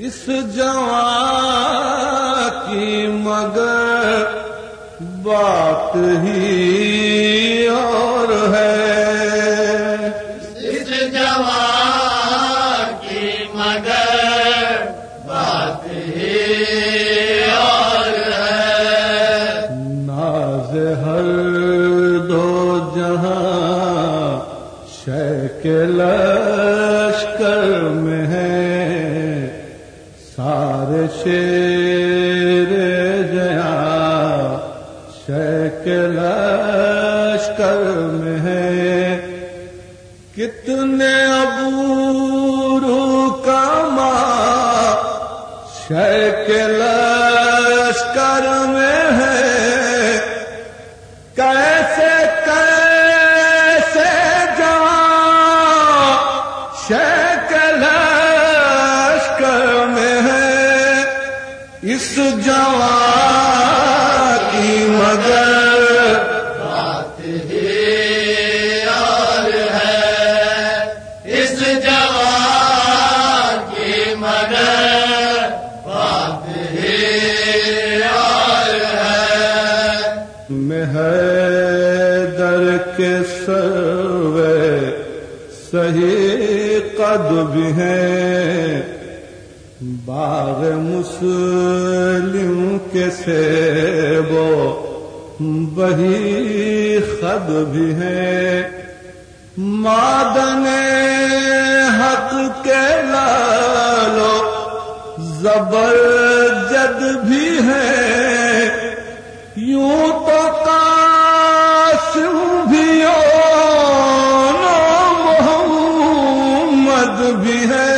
اس جوان کی مگر بات ہی اور ہے۔ اس جوان کی مگر بات ہی اور ہے۔ ناز ہر دو جہاں شیک لشکر میں ہے۔ سارے شیر جیا، شیک لشکر میں۔ ہے کتنے ابورو کا ماں، شیک لشکر میں ہے۔ کیسے اس جوان کی مگر بات ہی اور ہے اس جوان کی مگر بات ہی اور ہے میں ہے در کے صحیح قد بھی ہیں۔ باغ مسلم کے سیبو بہی خد بھی ہیں مادن حق کے لالو زبر جد بھی ہے۔ یوں تو قاسم بھی اور محمد بھی ہے۔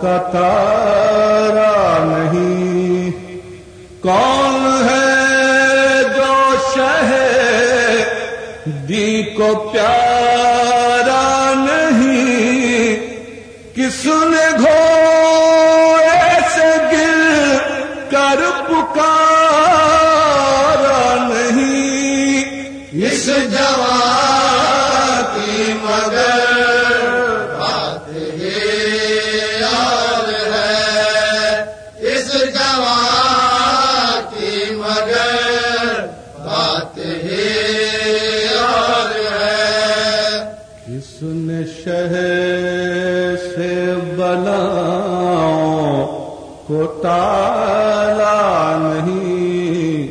کا تارا نہیں۔ کون ہے جو شہ دی کو پیارا نہیں؟ کس نے گھوڑے کس نے شہر سے بلا کو تالا نہیں،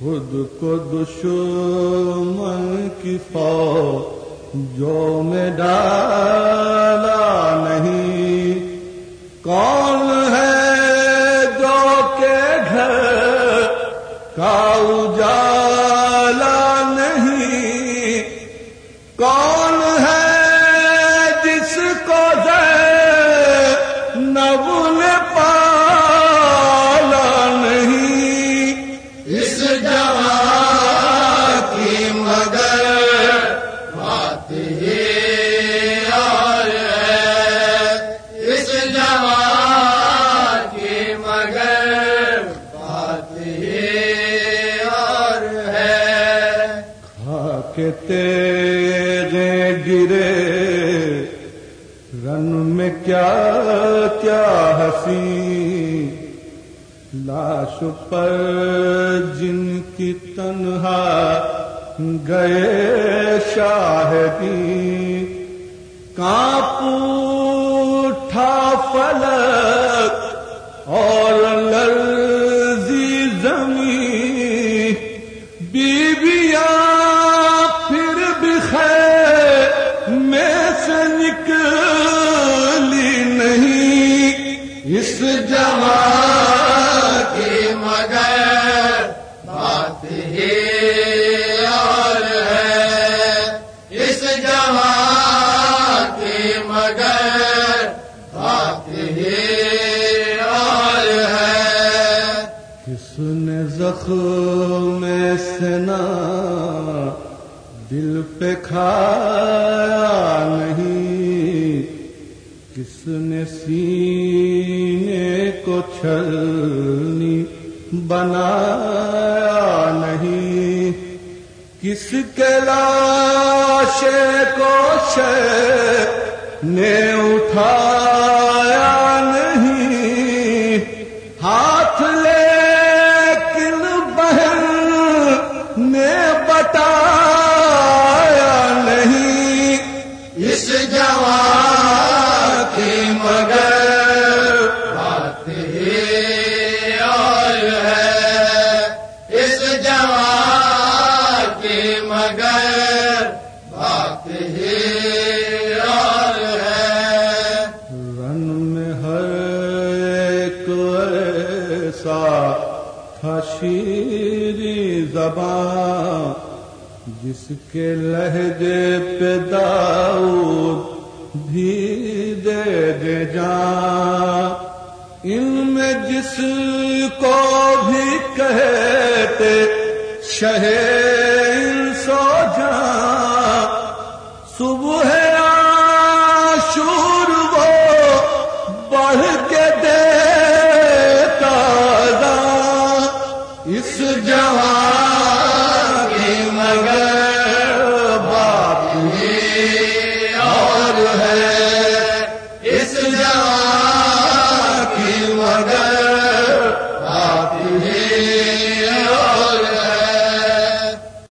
خود کو دشمن کی فوج جو میں ڈالا نہیں۔ کون کے تیرے گرے، رن میں کیا کیا ہنسی؟ لاش پر جن کی تنہا گئے شاہدی کانپ اٹھا فلک اور اس جواب مگر بات ہے۔ کس نے زخم سنا دل پہ کھایا نہیں؟ کس نے سینے کو چھلنی بنایا نہیں؟ کس کے لا لاشے کو شے نے اٹھایا حشیری زبان، جس کے لہجے پہ داؤد بھی دے دے جان۔ ان میں جس کو بھی کہتے شہر